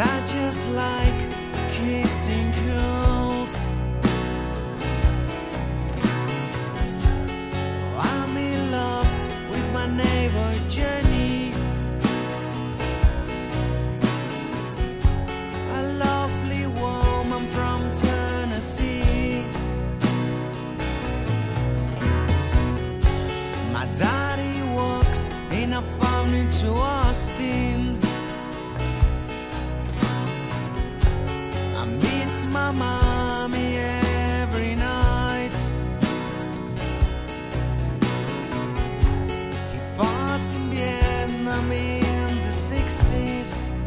just like kissing girls. Oh, I'm in love with my neighbor Jenny. A lovely woman from Tennessee. My daddy works in a family to Austin. In Vietnam in the 60s.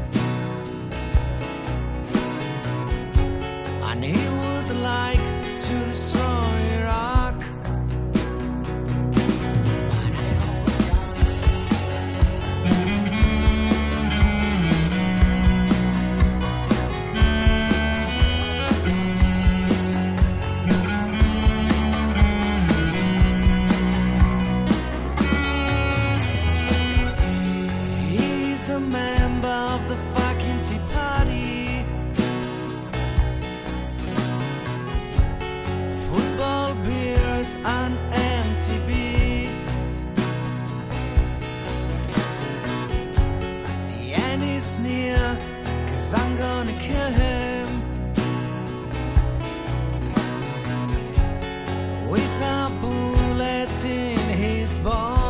The Party. Football, beers, and MTV. The end is near, cause I'm gonna kill him. Without bullets in his body.